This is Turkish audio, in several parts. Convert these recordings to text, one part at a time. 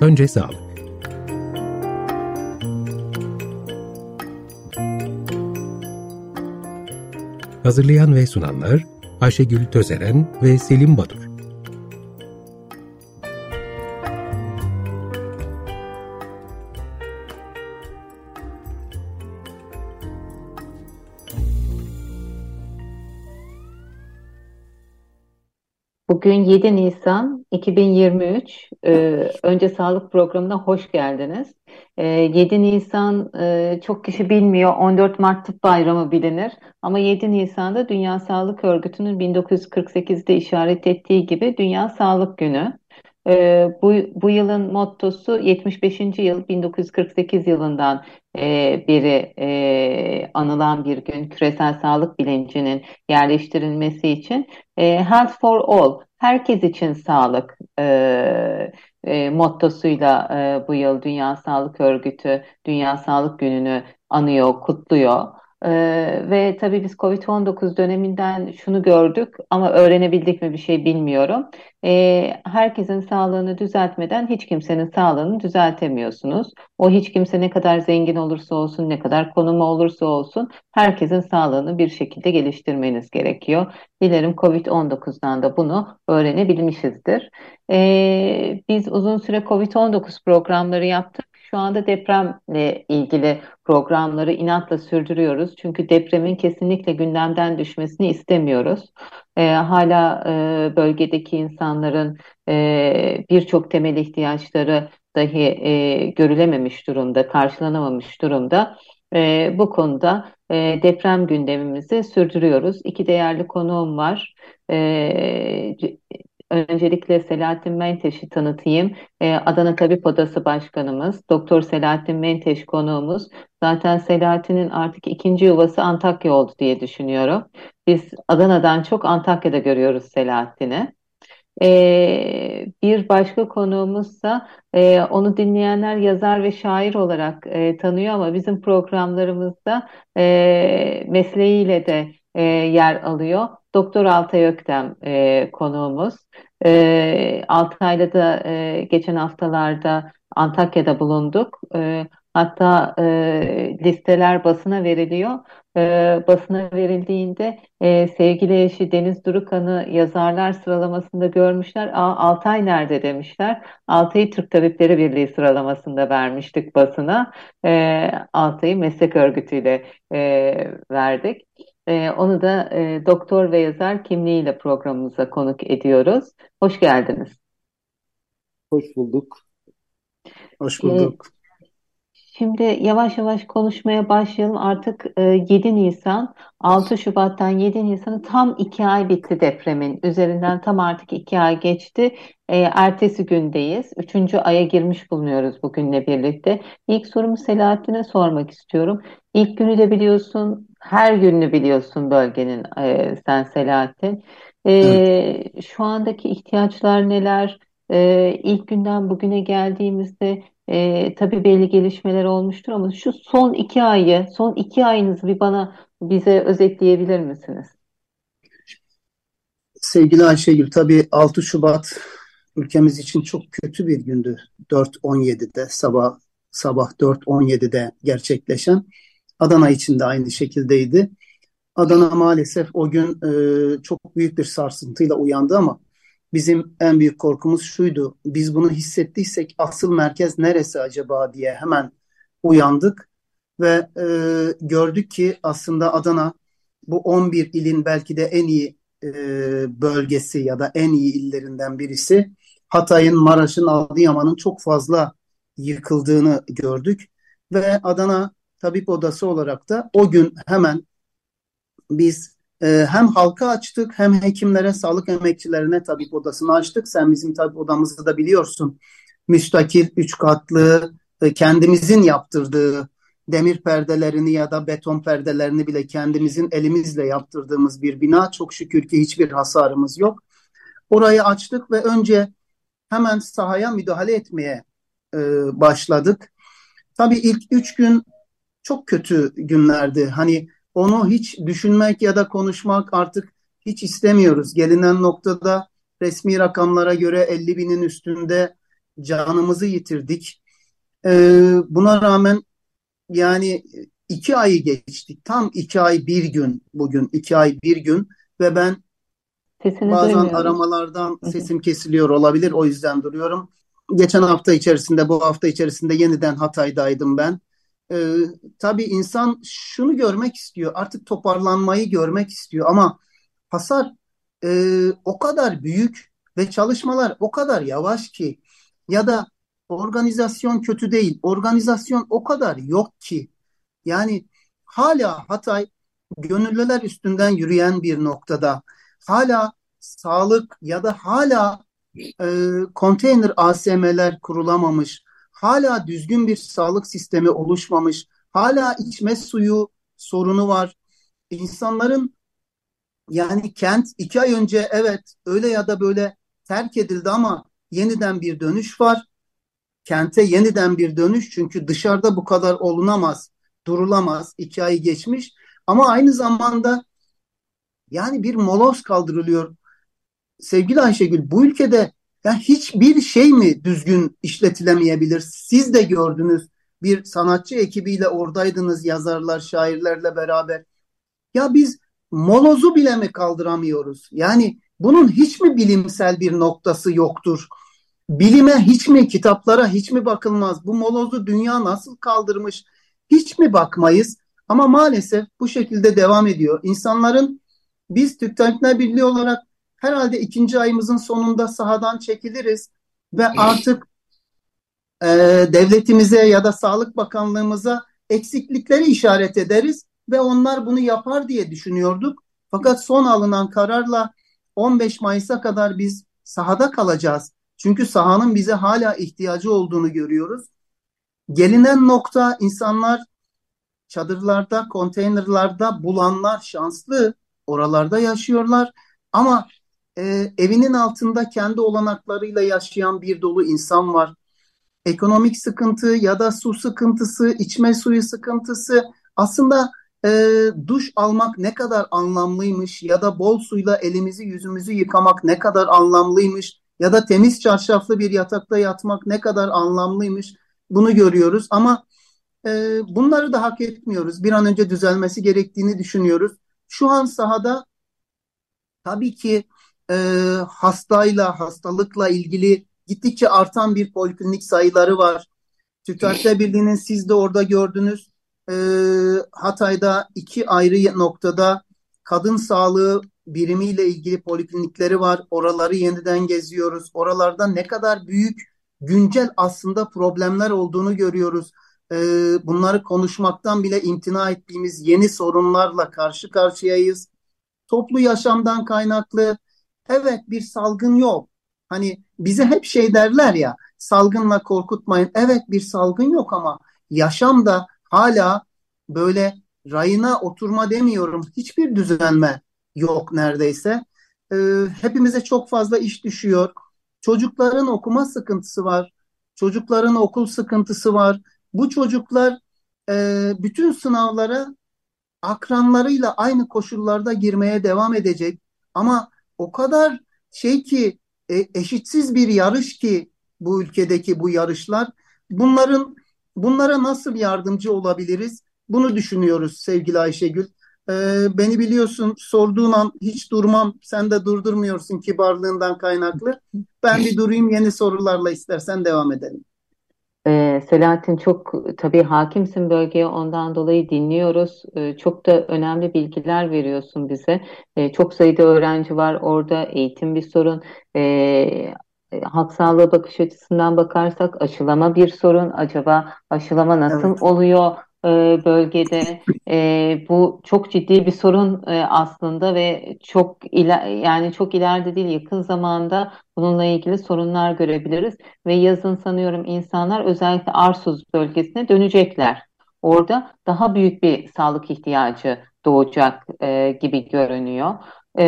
Önce sağlık. Hazırlayan ve sunanlar Ayşegül Tözeren ve Selim Badur. Bugün 7 Nisan 2023. Ee, önce sağlık programına hoş geldiniz. Ee, 7 Nisan e, çok kişi bilmiyor. 14 Mart Tıp Bayramı bilinir. Ama 7 Nisan'da Dünya Sağlık Örgütü'nün 1948'de işaret ettiği gibi Dünya Sağlık Günü. Ee, bu, bu yılın mottosu 75. yıl 1948 yılından e, beri e, anılan bir gün küresel sağlık bilincinin yerleştirilmesi için e, Health for All, herkes için sağlık e, e, mottosuyla e, bu yıl Dünya Sağlık Örgütü Dünya Sağlık Günü'nü anıyor, kutluyor. Ee, ve tabii biz COVID-19 döneminden şunu gördük ama öğrenebildik mi bir şey bilmiyorum. Ee, herkesin sağlığını düzeltmeden hiç kimsenin sağlığını düzeltemiyorsunuz. O hiç kimse ne kadar zengin olursa olsun, ne kadar konumu olursa olsun herkesin sağlığını bir şekilde geliştirmeniz gerekiyor. Dilerim COVID-19'dan da bunu öğrenebilmişizdir. Ee, biz uzun süre COVID-19 programları yaptık. Şu anda depremle ilgili programları inatla sürdürüyoruz. Çünkü depremin kesinlikle gündemden düşmesini istemiyoruz. E, hala e, bölgedeki insanların e, birçok temel ihtiyaçları dahi e, görülememiş durumda, karşılanamamış durumda. E, bu konuda e, deprem gündemimizi sürdürüyoruz. İki değerli konuğum var. E, Öncelikle Selahattin Menteş'i tanıtayım. Ee, Adana Tabip Odası Başkanımız, Doktor Selahattin Menteş konuğumuz. Zaten Selahattin'in artık ikinci yuvası Antakya oldu diye düşünüyorum. Biz Adana'dan çok Antakya'da görüyoruz Selahattin'i. Ee, bir başka konuğumuzsa e, onu dinleyenler yazar ve şair olarak e, tanıyor ama bizim programlarımızda e, mesleğiyle de e, yer alıyor. Doktor Altay Öktem e, konuğumuz. E, Altay'la da e, geçen haftalarda Antakya'da bulunduk. E, hatta e, listeler basına veriliyor. E, basına verildiğinde e, sevgili eşi Deniz Durukan'ı yazarlar sıralamasında görmüşler. Aa, Altay nerede demişler. Altay'ı Türk Tabipleri Birliği sıralamasında vermiştik basına. E, Altay'ı meslek örgütüyle e, verdik. E, onu da e, doktor ve yazar kimliğiyle programımıza konuk ediyoruz. Hoş geldiniz. Hoş bulduk. Hoş bulduk. Şimdi yavaş yavaş konuşmaya başlayalım. Artık 7 e, Nisan, 6 Şubat'tan 7 Nisan'ı tam 2 ay bitti depremin. Üzerinden tam artık 2 ay geçti. E, ertesi gündeyiz. 3. aya girmiş bulunuyoruz bugünle birlikte. İlk sorumu Selahattin'e sormak istiyorum. İlk günü de biliyorsun, her gününü biliyorsun bölgenin e, sen Selahattin. Evet. Şu andaki ihtiyaçlar neler? İlk günden bugüne geldiğimizde e, tabii belli gelişmeler olmuştur ama şu son iki ayı, son iki ayınızı bir bana bize özetleyebilir misiniz? Sevgili Ayşegül, tabii 6 Şubat ülkemiz için çok kötü bir gündü. 4.17'de sabah sabah 4.17'de gerçekleşen. Adana için de aynı şekildeydi. Adana maalesef o gün e, çok büyük bir sarsıntıyla uyandı ama bizim en büyük korkumuz şuydu. Biz bunu hissettiysek asıl merkez neresi acaba diye hemen uyandık ve e, gördük ki aslında Adana bu 11 ilin belki de en iyi e, bölgesi ya da en iyi illerinden birisi. Hatay'ın, Maraş'ın, Adıyaman'ın çok fazla yıkıldığını gördük ve Adana Tabip Odası olarak da o gün hemen biz e, hem halka açtık hem hekimlere, sağlık emekçilerine tabip odasını açtık. Sen bizim tabip odamızı da biliyorsun. Müstakil, üç katlı, e, kendimizin yaptırdığı demir perdelerini ya da beton perdelerini bile kendimizin elimizle yaptırdığımız bir bina. Çok şükür ki hiçbir hasarımız yok. Orayı açtık ve önce hemen sahaya müdahale etmeye e, başladık. Tabii ilk üç gün çok kötü günlerdi. Hani onu hiç düşünmek ya da konuşmak artık hiç istemiyoruz. Gelinen noktada resmi rakamlara göre 50 binin üstünde canımızı yitirdik. Ee, buna rağmen yani iki ayı geçtik. Tam iki ay bir gün bugün. iki ay bir gün ve ben Sesini bazen duymuyorum. aramalardan sesim kesiliyor olabilir. O yüzden duruyorum. Geçen hafta içerisinde, bu hafta içerisinde yeniden Hatay'daydım ben. Ee, tabii insan şunu görmek istiyor. Artık toparlanmayı görmek istiyor ama hasar e, o kadar büyük ve çalışmalar o kadar yavaş ki ya da organizasyon kötü değil. Organizasyon o kadar yok ki. Yani hala Hatay gönüllüler üstünden yürüyen bir noktada. Hala sağlık ya da hala e, konteyner ASM'ler kurulamamış. Hala düzgün bir sağlık sistemi oluşmamış. Hala içme suyu sorunu var. İnsanların yani kent iki ay önce evet öyle ya da böyle terk edildi ama yeniden bir dönüş var. Kente yeniden bir dönüş çünkü dışarıda bu kadar olunamaz, durulamaz. İki ay geçmiş ama aynı zamanda yani bir moloz kaldırılıyor. Sevgili Ayşegül bu ülkede ya hiçbir şey mi düzgün işletilemeyebilir? Siz de gördünüz bir sanatçı ekibiyle oradaydınız yazarlar, şairlerle beraber. Ya biz molozu bile mi kaldıramıyoruz? Yani bunun hiç mi bilimsel bir noktası yoktur? Bilime hiç mi, kitaplara hiç mi bakılmaz? Bu molozu dünya nasıl kaldırmış? Hiç mi bakmayız? Ama maalesef bu şekilde devam ediyor. İnsanların biz Türk Tabipler Birliği olarak herhalde ikinci ayımızın sonunda sahadan çekiliriz ve artık e, devletimize ya da Sağlık Bakanlığımıza eksiklikleri işaret ederiz ve onlar bunu yapar diye düşünüyorduk. Fakat son alınan kararla 15 Mayıs'a kadar biz sahada kalacağız. Çünkü sahanın bize hala ihtiyacı olduğunu görüyoruz. Gelinen nokta insanlar çadırlarda, konteynerlarda bulanlar şanslı. Oralarda yaşıyorlar. Ama e, evinin altında kendi olanaklarıyla yaşayan bir dolu insan var. Ekonomik sıkıntı ya da su sıkıntısı, içme suyu sıkıntısı aslında e, duş almak ne kadar anlamlıymış ya da bol suyla elimizi yüzümüzü yıkamak ne kadar anlamlıymış ya da temiz çarşaflı bir yatakta yatmak ne kadar anlamlıymış bunu görüyoruz ama e, bunları da hak etmiyoruz. Bir an önce düzelmesi gerektiğini düşünüyoruz. Şu an sahada tabii ki e, hastayla, hastalıkla ilgili gittikçe artan bir poliklinik sayıları var. Türk Tabipler Birliği'nin siz de orada gördünüz. E, Hatay'da iki ayrı noktada kadın sağlığı birimiyle ilgili poliklinikleri var. Oraları yeniden geziyoruz. Oralarda ne kadar büyük güncel aslında problemler olduğunu görüyoruz. E, bunları konuşmaktan bile imtina ettiğimiz yeni sorunlarla karşı karşıyayız. Toplu yaşamdan kaynaklı evet bir salgın yok. Hani bize hep şey derler ya salgınla korkutmayın. Evet bir salgın yok ama yaşam da hala böyle rayına oturma demiyorum. Hiçbir düzenme yok neredeyse. Ee, hepimize çok fazla iş düşüyor. Çocukların okuma sıkıntısı var. Çocukların okul sıkıntısı var. Bu çocuklar e, bütün sınavlara akranlarıyla aynı koşullarda girmeye devam edecek. Ama o kadar şey ki e, eşitsiz bir yarış ki bu ülkedeki bu yarışlar. Bunların bunlara nasıl yardımcı olabiliriz? Bunu düşünüyoruz sevgili Ayşegül. Ee, beni biliyorsun sorduğun an hiç durmam. Sen de durdurmuyorsun kibarlığından kaynaklı. Ben bir durayım yeni sorularla istersen devam edelim. Ee, Selahattin çok tabii hakimsin bölgeye ondan dolayı dinliyoruz. Ee, çok da önemli bilgiler veriyorsun bize. Ee, çok sayıda öğrenci var orada eğitim bir sorun. Ee, halk sağlığı bakış açısından bakarsak aşılama bir sorun. Acaba aşılama nasıl Evet. oluyor e, bölgede? E, bu çok ciddi bir sorun e, aslında ve çok iler yani çok ileride değil yakın zamanda bununla ilgili sorunlar görebiliriz ve yazın sanıyorum insanlar özellikle Arsuz bölgesine dönecekler. Orada daha büyük bir sağlık ihtiyacı doğacak e, gibi görünüyor. E,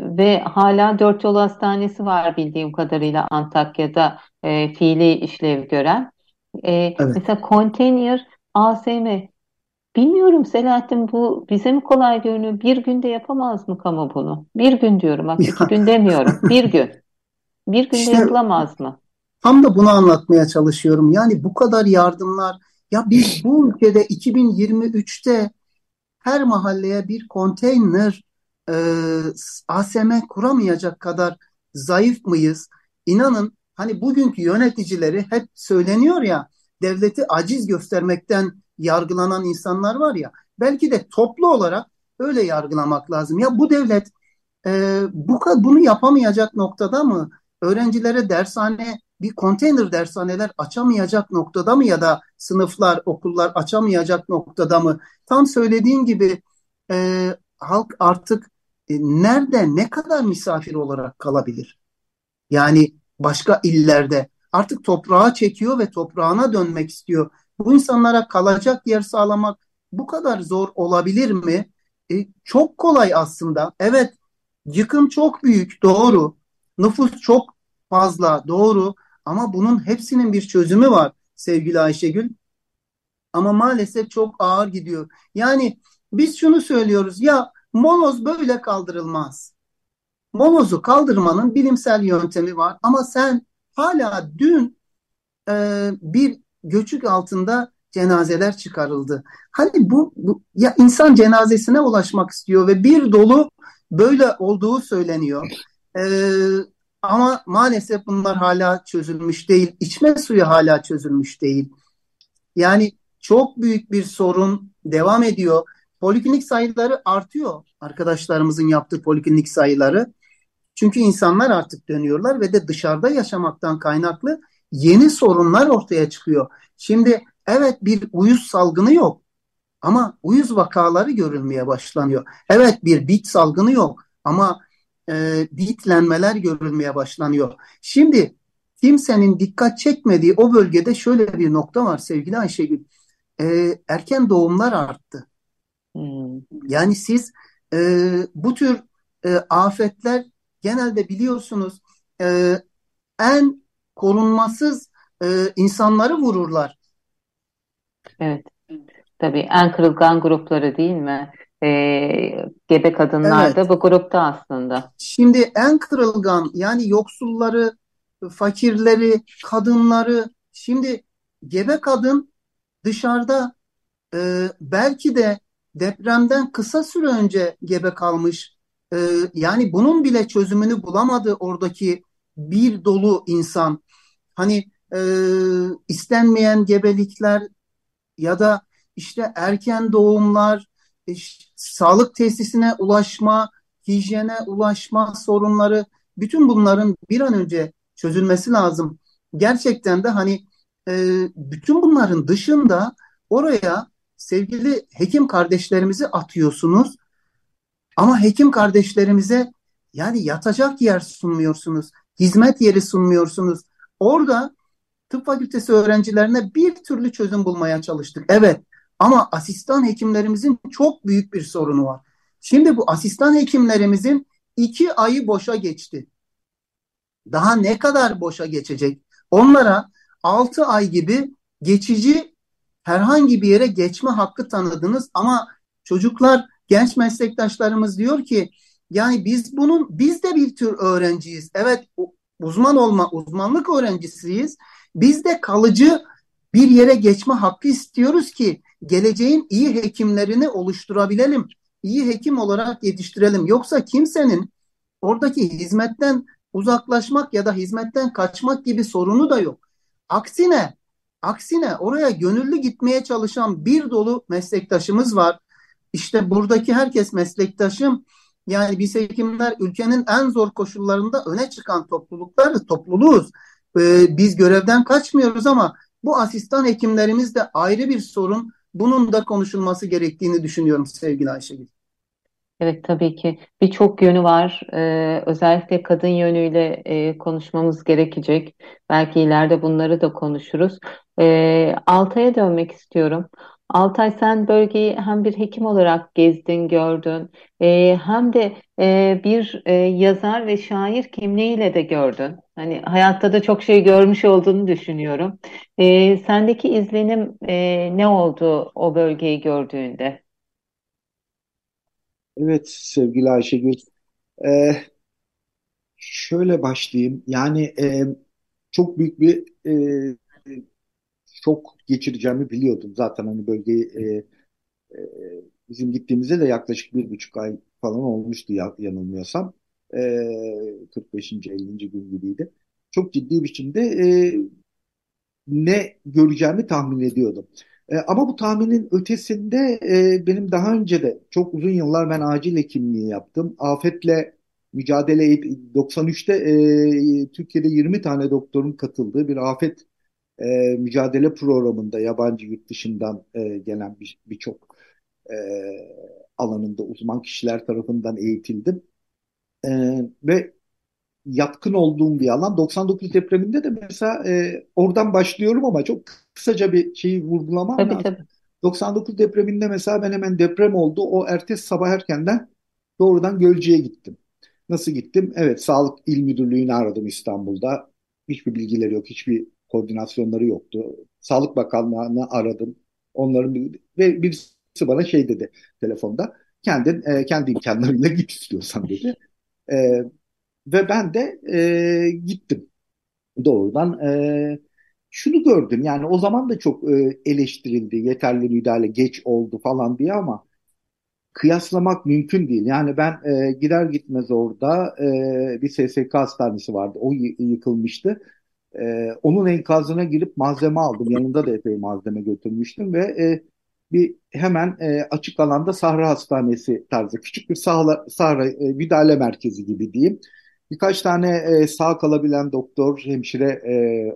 ve hala Dört Yol Hastanesi var bildiğim kadarıyla Antakya'da e, fiili işlev gören. E, Evet. mesela konteyner ASM bilmiyorum Selahattin bu bize mi kolay görünüyor? Bir günde yapamaz mı kamu bunu? Bir gün diyorum bak iki gün demiyorum. Bir gün. Bir günde işte yapılamaz mı? Tam da bunu anlatmaya çalışıyorum. Yani bu kadar yardımlar ya biz bu ülkede 2023'te her mahalleye bir konteyner e, ASM kuramayacak kadar zayıf mıyız? İnanın hani bugünkü yöneticileri hep söyleniyor ya devleti aciz göstermekten yargılanan insanlar var ya belki de toplu olarak öyle yargılamak lazım. Ya bu devlet e, bu bunu yapamayacak noktada mı? Öğrencilere dershane bir konteyner dershaneler açamayacak noktada mı ya da sınıflar, okullar açamayacak noktada mı? Tam söylediğin gibi e, halk artık e, nerede, ne kadar misafir olarak kalabilir? Yani başka illerde artık toprağa çekiyor ve toprağına dönmek istiyor. Bu insanlara kalacak yer sağlamak bu kadar zor olabilir mi? E, çok kolay aslında. Evet, yıkım çok büyük, doğru. Nüfus çok fazla, doğru. Ama bunun hepsinin bir çözümü var sevgili Ayşegül. Ama maalesef çok ağır gidiyor. Yani biz şunu söylüyoruz ya moloz böyle kaldırılmaz. Molozu kaldırmanın bilimsel yöntemi var ama sen hala dün e, bir göçük altında cenazeler çıkarıldı. Hani bu, bu ya insan cenazesine ulaşmak istiyor ve bir dolu böyle olduğu söyleniyor. Ee, ama maalesef bunlar hala çözülmüş değil. İçme suyu hala çözülmüş değil. Yani çok büyük bir sorun devam ediyor. Poliklinik sayıları artıyor. Arkadaşlarımızın yaptığı poliklinik sayıları. Çünkü insanlar artık dönüyorlar ve de dışarıda yaşamaktan kaynaklı yeni sorunlar ortaya çıkıyor. Şimdi evet bir uyuz salgını yok ama uyuz vakaları görülmeye başlanıyor. Evet bir bit salgını yok ama e, bitlenmeler görülmeye başlanıyor. Şimdi kimsenin dikkat çekmediği o bölgede şöyle bir nokta var sevgili Ayşegül. E, erken doğumlar arttı. Hmm. Yani siz e, bu tür e, afetler genelde biliyorsunuz e, en korunmasız e, insanları vururlar. Evet. Tabii en kırılgan grupları değil mi? e, gebe kadınlar evet. da bu grupta aslında. Şimdi en kırılgan yani yoksulları, fakirleri, kadınları şimdi gebe kadın dışarıda e, belki de depremden kısa süre önce gebe kalmış. E, yani bunun bile çözümünü bulamadı oradaki bir dolu insan. Hani e, istenmeyen gebelikler ya da işte erken doğumlar, sağlık tesisine ulaşma, hijyene ulaşma sorunları bütün bunların bir an önce çözülmesi lazım. Gerçekten de hani e, bütün bunların dışında oraya sevgili hekim kardeşlerimizi atıyorsunuz. Ama hekim kardeşlerimize yani yatacak yer sunmuyorsunuz. Hizmet yeri sunmuyorsunuz. Orada tıp fakültesi öğrencilerine bir türlü çözüm bulmaya çalıştık. Evet ama asistan hekimlerimizin çok büyük bir sorunu var. Şimdi bu asistan hekimlerimizin iki ayı boşa geçti. Daha ne kadar boşa geçecek? Onlara altı ay gibi geçici herhangi bir yere geçme hakkı tanıdınız ama çocuklar, genç meslektaşlarımız diyor ki yani biz bunun biz de bir tür öğrenciyiz. Evet uzman olma, uzmanlık öğrencisiyiz. Biz de kalıcı bir yere geçme hakkı istiyoruz ki geleceğin iyi hekimlerini oluşturabilelim. İyi hekim olarak yetiştirelim. Yoksa kimsenin oradaki hizmetten uzaklaşmak ya da hizmetten kaçmak gibi sorunu da yok. Aksine aksine oraya gönüllü gitmeye çalışan bir dolu meslektaşımız var. İşte buradaki herkes meslektaşım. Yani biz hekimler ülkenin en zor koşullarında öne çıkan topluluklar, topluluğuz. Ee, biz görevden kaçmıyoruz ama bu asistan hekimlerimiz de ayrı bir sorun bunun da konuşulması gerektiğini düşünüyorum sevgili Ayşegül. Evet tabii ki birçok yönü var. Ee, özellikle kadın yönüyle e, konuşmamız gerekecek. Belki ileride bunları da konuşuruz. Ee, Altay'a dönmek istiyorum. Altay sen bölgeyi hem bir hekim olarak gezdin, gördün, e, hem de e, bir e, yazar ve şair kimliğiyle de gördün. Hani hayatta da çok şey görmüş olduğunu düşünüyorum. E, sendeki izlenim e, ne oldu o bölgeyi gördüğünde? Evet sevgili Ayşegül. Ee, şöyle başlayayım. Yani e, çok büyük bir e, şok geçireceğimi biliyordum. Zaten hani bölgeyi e, e, bizim gittiğimizde de yaklaşık bir buçuk ay falan olmuştu ya, yanılmıyorsam. E, 45. 50. gün gibiydi. Çok ciddi biçimde e, ne göreceğimi tahmin ediyordum. E, ama bu tahminin ötesinde e, benim daha önce de çok uzun yıllar ben acil hekimliği yaptım. Afetle mücadele 93'te e, Türkiye'de 20 tane doktorun katıldığı bir afet e, mücadele programında yabancı yurt dışından e, gelen birçok bir e, alanında uzman kişiler tarafından eğitildim. E, ve yatkın olduğum bir alan. 99 depreminde de mesela e, oradan başlıyorum ama çok kısaca bir şeyi vurgulamam tabii, lazım. Tabii. 99 depreminde mesela ben hemen deprem oldu. O ertesi sabah erkenden doğrudan Gölcük'e gittim. Nasıl gittim? Evet, Sağlık İl Müdürlüğü'nü aradım İstanbul'da. Hiçbir bilgileri yok, hiçbir koordinasyonları yoktu. Sağlık Bakanlığı'nı aradım. Onların ve birisi bana şey dedi telefonda. Kendin e, kendi imkanlarıyla git istiyorsan dedi. E, ve ben de e, gittim. Doğrudan e, şunu gördüm yani o zaman da çok e, eleştirildi. Yeterli müdahale geç oldu falan diye ama kıyaslamak mümkün değil. Yani ben e, gider gitmez orada e, bir SSK hastanesi vardı. O yıkılmıştı. E, onun enkazına girip malzeme aldım. Yanında da epey malzeme götürmüştüm ve e, bir hemen e, açık alanda Sahra Hastanesi tarzı küçük bir sahra, sahra e, müdahale merkezi gibi diyeyim. Birkaç tane e, sağ kalabilen doktor, hemşire e,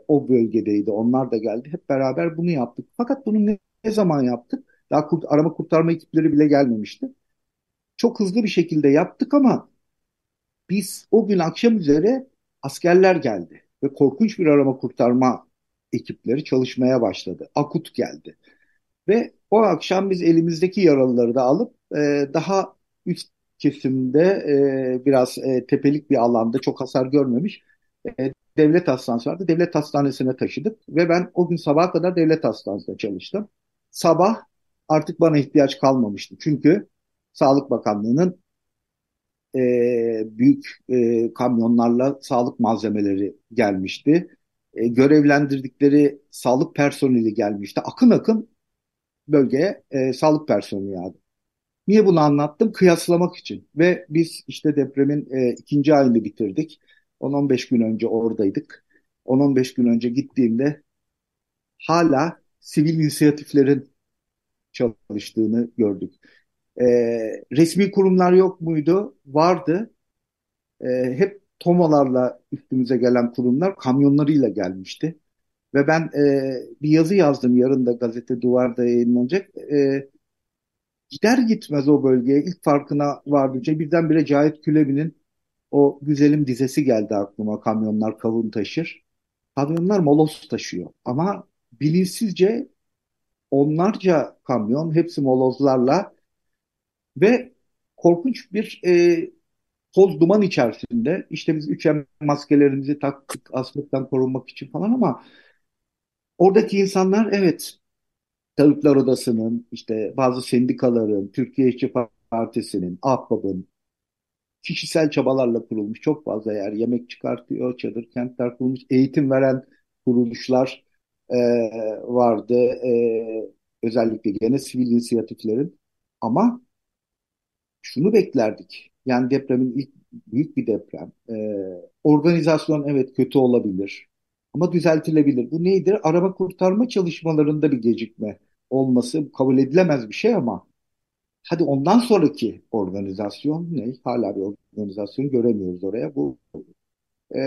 o bölgedeydi. Onlar da geldi. Hep beraber bunu yaptık. Fakat bunu ne, ne zaman yaptık? Daha kurt, arama kurtarma ekipleri bile gelmemişti. Çok hızlı bir şekilde yaptık ama biz o gün akşam üzere askerler geldi ve korkunç bir arama kurtarma ekipleri çalışmaya başladı. Akut geldi. Ve o akşam biz elimizdeki yaralıları da alıp e, daha üst kesimde e, biraz e, tepelik bir alanda çok hasar görmemiş e, devlet hastanesi vardı. Devlet hastanesine taşıdık ve ben o gün sabaha kadar devlet hastanesinde çalıştım. Sabah artık bana ihtiyaç kalmamıştı. Çünkü Sağlık Bakanlığı'nın e, büyük e, kamyonlarla sağlık malzemeleri gelmişti. E, görevlendirdikleri sağlık personeli gelmişti. Akın akın bölgeye e, sağlık personeli yağdı. Niye bunu anlattım? Kıyaslamak için. Ve biz işte depremin e, ikinci ayını bitirdik. 10-15 gün önce oradaydık. 10-15 gün önce gittiğimde hala sivil inisiyatiflerin çalıştığını gördük. E, resmi kurumlar yok muydu? Vardı. E, hep tomalarla üstümüze gelen kurumlar kamyonlarıyla gelmişti. Ve ben e, bir yazı yazdım yarın da gazete duvarda yayınlanacak. E, gider gitmez o bölgeye ilk farkına vardığınca birdenbire Cahit Külebi'nin o güzelim dizesi geldi aklıma kamyonlar kavun taşır. Kamyonlar moloz taşıyor ama bilinçsizce onlarca kamyon hepsi molozlarla ve korkunç bir e, toz duman içerisinde işte biz 3M maskelerimizi taktık asmaktan korunmak için falan ama oradaki insanlar evet Tabipler Odası'nın, işte bazı sendikaların, Türkiye İşçi Partisi'nin, AHBAB'ın kişisel çabalarla kurulmuş çok fazla yer. Yemek çıkartıyor, çadır kentler kurulmuş, eğitim veren kuruluşlar e, vardı. E, özellikle gene sivil inisiyatiflerin. Ama şunu beklerdik. Yani depremin ilk büyük bir deprem. E, organizasyon evet kötü olabilir. Ama düzeltilebilir. Bu neydir? Arama kurtarma çalışmalarında bir gecikme olması kabul edilemez bir şey ama hadi ondan sonraki organizasyon ne? Hala bir organizasyon göremiyoruz oraya. Bu e,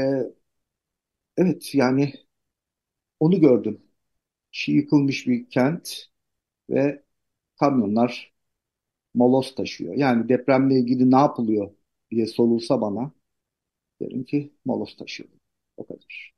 evet yani onu gördüm. Çiğ yıkılmış bir kent ve kamyonlar molos taşıyor. Yani depremle ilgili ne yapılıyor diye sorulsa bana derim ki molos taşıyor. O kadar.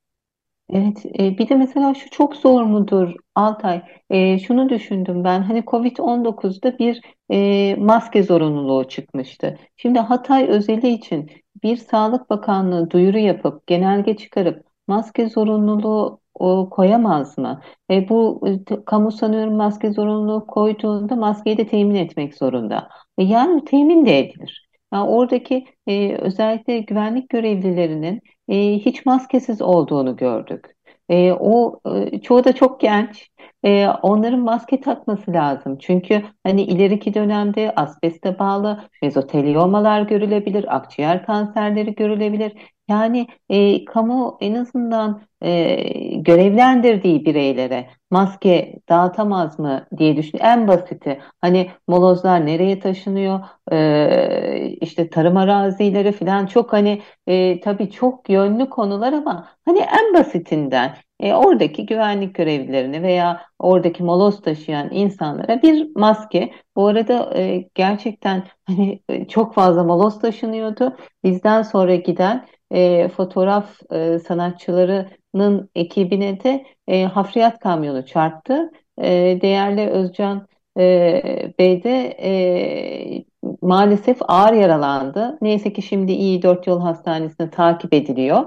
Evet, e, bir de mesela şu çok zor mudur Altay? E, şunu düşündüm ben. Hani Covid-19'da bir e, maske zorunluluğu çıkmıştı. Şimdi Hatay özeli için bir Sağlık Bakanlığı duyuru yapıp genelge çıkarıp maske zorunluluğu o, koyamaz mı? E, bu e, kamu sanıyorum maske zorunluluğu koyduğunda maskeyi de temin etmek zorunda. E, yani temin de edilir. Yani oradaki e, özellikle güvenlik görevlilerinin e, hiç maskesiz olduğunu gördük. E, o e, çoğu da çok genç. E, onların maske takması lazım. Çünkü hani ileriki dönemde asbeste bağlı mezoteliomalar görülebilir, akciğer kanserleri görülebilir. Yani e, kamu en azından e, görevlendirdiği bireylere maske dağıtamaz mı diye düşün. En basiti hani molozlar nereye taşınıyor? E, işte tarım arazileri falan çok hani e, tabii çok yönlü konular ama hani en basitinden e, oradaki güvenlik görevlilerine veya oradaki moloz taşıyan insanlara bir maske. Bu arada e, gerçekten hani e, çok fazla moloz taşınıyordu. Bizden sonra giden e, fotoğraf e, sanatçılarının ekibine de e, hafriyat kamyonu çarptı. E, değerli Özcan e, Bey de e, maalesef ağır yaralandı. Neyse ki şimdi iyi Dört Yol Hastanesi'ne takip ediliyor.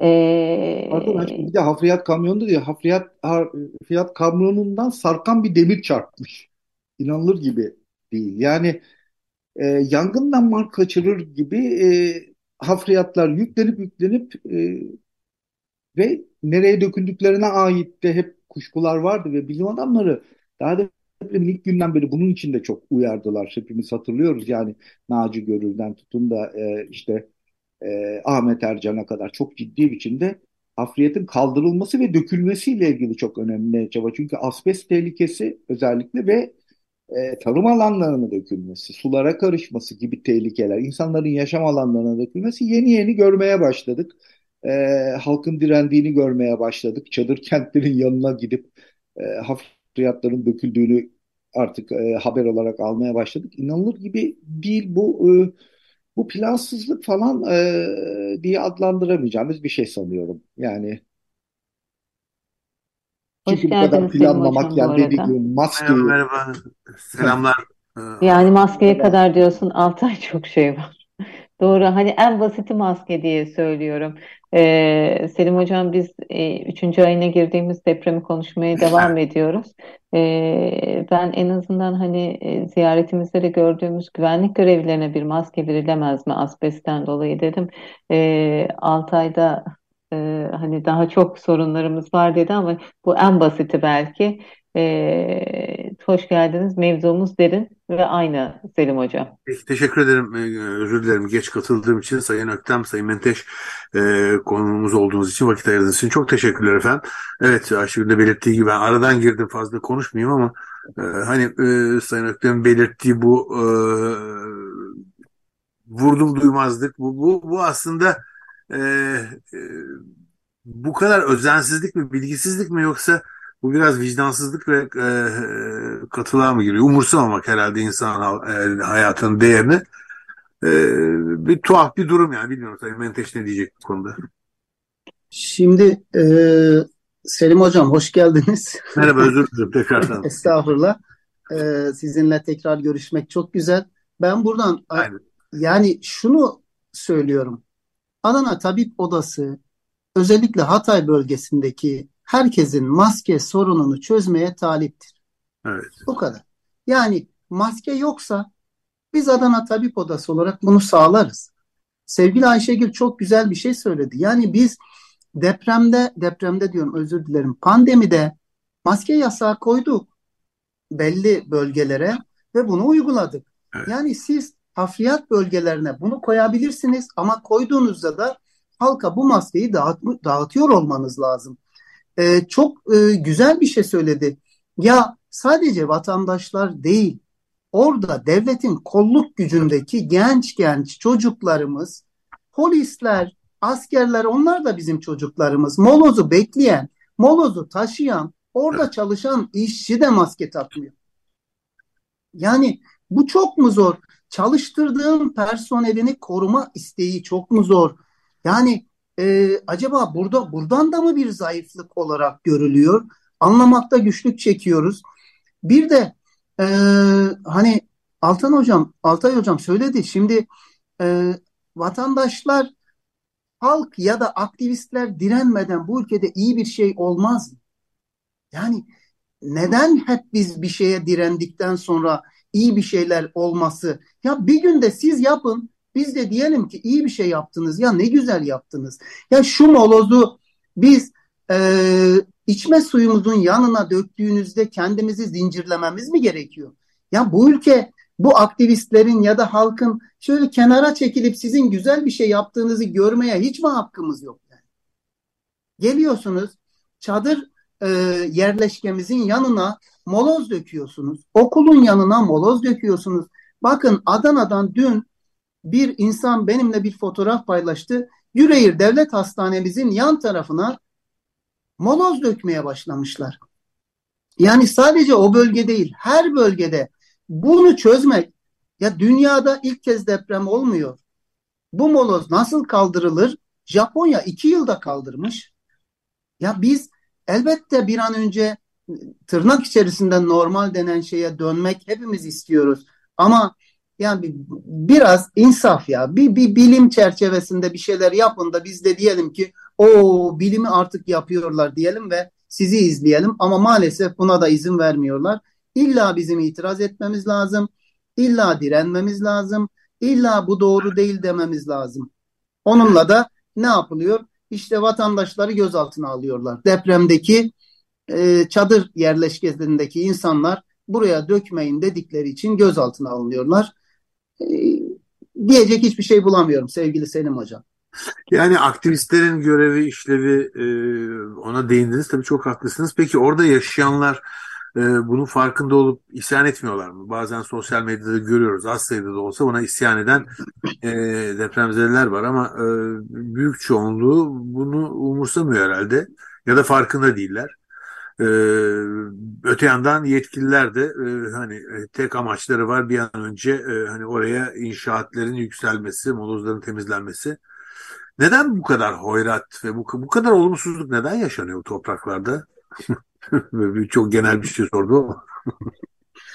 Ee, bir de hafriyat kamyonu diyor. Hafriyat, hafriyat kamyonundan sarkan bir demir çarpmış. İnanılır gibi değil. Yani e, yangından mark kaçırır gibi e, hafriyatlar yüklenip yüklenip e, ve nereye döküldüklerine ait de hep kuşkular vardı ve bilim adamları daha depremin ilk günden beri bunun için de çok uyardılar. Hepimiz hatırlıyoruz yani Naci Görür'den tutun da e, işte e, Ahmet Ercan'a kadar çok ciddi biçimde hafriyetin kaldırılması ve dökülmesiyle ilgili çok önemli çaba. Çünkü asbest tehlikesi özellikle ve e, tarım alanlarına dökülmesi, sulara karışması gibi tehlikeler, insanların yaşam alanlarına dökülmesi yeni yeni görmeye başladık. E, halkın direndiğini görmeye başladık. Çadır kentlerin yanına gidip e, hafriyatların döküldüğünü artık e, haber olarak almaya başladık. İnanılır gibi değil bu e, bu plansızlık falan e, diye adlandıramayacağımız bir şey sanıyorum. Yani Hoş çünkü bu kadar planlamak yani dediği gibi maske. Merhaba, merhaba. Selamlar. Yani maskeye kadar diyorsun 6 ay çok şey var. Doğru hani en basiti maske diye söylüyorum. Ee, Selim Hocam biz e, üçüncü ayına girdiğimiz depremi konuşmaya devam ediyoruz. Ee, ben en azından hani e, ziyaretimizde de gördüğümüz güvenlik görevlilerine bir maske verilemez mi asbestten dolayı dedim. Ee, 6 ayda e, hani daha çok sorunlarımız var dedi ama bu en basiti belki. E, hoş geldiniz. Mevzumuz derin ve aynı Selim Hocam. Teşekkür ederim. Ee, özür dilerim geç katıldığım için. Sayın Öktem, Sayın Menteş e, konuğumuz olduğunuz için vakit ayırdığınız için çok teşekkürler efendim. Evet Ayşegül de belirttiği gibi ben aradan girdim fazla konuşmayayım ama e, hani e, Sayın Öktem'in belirttiği bu e, vurdum duymazlık bu, bu, bu aslında e, e, bu kadar özensizlik mi, bilgisizlik mi yoksa bu biraz vicdansızlık ve e, katılığa mı giriyor? Umursamamak herhalde insan e, hayatının değerini. E, bir tuhaf bir durum yani. Bilmiyorum Sayın Menteş ne diyecek bu konuda. Şimdi e, Selim Hocam hoş geldiniz. Merhaba özür dilerim tekrardan. Estağfurullah. E, sizinle tekrar görüşmek çok güzel. Ben buradan Aynen. yani şunu söylüyorum. Adana Tabip Odası özellikle Hatay bölgesindeki herkesin maske sorununu çözmeye taliptir. Evet. Bu kadar. Yani maske yoksa biz Adana Tabip Odası olarak bunu sağlarız. Sevgili Ayşegül çok güzel bir şey söyledi. Yani biz depremde, depremde diyorum özür dilerim, pandemide maske yasağı koyduk belli bölgelere ve bunu uyguladık. Evet. Yani siz hafriyat bölgelerine bunu koyabilirsiniz ama koyduğunuzda da halka bu maskeyi dağıt, dağıtıyor olmanız lazım. Ee, çok e, güzel bir şey söyledi. Ya sadece vatandaşlar değil, orada devletin kolluk gücündeki genç genç çocuklarımız, polisler, askerler onlar da bizim çocuklarımız. Molozu bekleyen, molozu taşıyan, orada çalışan işçi de maske takmıyor. Yani bu çok mu zor? Çalıştırdığım personelini koruma isteği çok mu zor? Yani e, acaba burada buradan da mı bir zayıflık olarak görülüyor? Anlamakta güçlük çekiyoruz. Bir de e, hani Altan hocam, Altay hocam söyledi. Şimdi e, vatandaşlar, halk ya da aktivistler direnmeden bu ülkede iyi bir şey olmaz. Yani neden hep biz bir şeye direndikten sonra iyi bir şeyler olması? Ya bir günde siz yapın, Biz de diyelim ki iyi bir şey yaptınız ya ne güzel yaptınız. Ya şu molozu biz e, içme suyumuzun yanına döktüğünüzde kendimizi zincirlememiz mi gerekiyor? Ya bu ülke bu aktivistlerin ya da halkın şöyle kenara çekilip sizin güzel bir şey yaptığınızı görmeye hiç mi hakkımız yok? Yani? Geliyorsunuz çadır e, yerleşkemizin yanına moloz döküyorsunuz. Okulun yanına moloz döküyorsunuz. Bakın Adana'dan dün bir insan benimle bir fotoğraf paylaştı. Yüreğir Devlet Hastanemizin yan tarafına moloz dökmeye başlamışlar. Yani sadece o bölge değil, her bölgede bunu çözmek ya dünyada ilk kez deprem olmuyor. Bu moloz nasıl kaldırılır? Japonya iki yılda kaldırmış. Ya biz elbette bir an önce tırnak içerisinde normal denen şeye dönmek hepimiz istiyoruz. Ama yani biraz insaf ya. Bir, bir bilim çerçevesinde bir şeyler yapın da biz de diyelim ki o bilimi artık yapıyorlar diyelim ve sizi izleyelim ama maalesef buna da izin vermiyorlar. İlla bizim itiraz etmemiz lazım. İlla direnmemiz lazım. İlla bu doğru değil dememiz lazım. Onunla da ne yapılıyor? İşte vatandaşları gözaltına alıyorlar. Depremdeki e, çadır yerleşkelerindeki insanlar buraya dökmeyin dedikleri için gözaltına alınıyorlar. E, diyecek hiçbir şey bulamıyorum sevgili Selim Hocam. Yani aktivistlerin görevi, işlevi e, ona değindiniz. Tabii çok haklısınız. Peki orada yaşayanlar e, bunun farkında olup isyan etmiyorlar mı? Bazen sosyal medyada görüyoruz. Az sayıda da olsa buna isyan eden e, depremzedeler var ama e, büyük çoğunluğu bunu umursamıyor herhalde. Ya da farkında değiller. Ee, öte yandan yetkililer de e, hani tek amaçları var bir an önce e, hani oraya inşaatların yükselmesi, molozların temizlenmesi. Neden bu kadar hoyrat ve bu, bu kadar olumsuzluk neden yaşanıyor bu topraklarda? Çok genel bir şey sordu ama.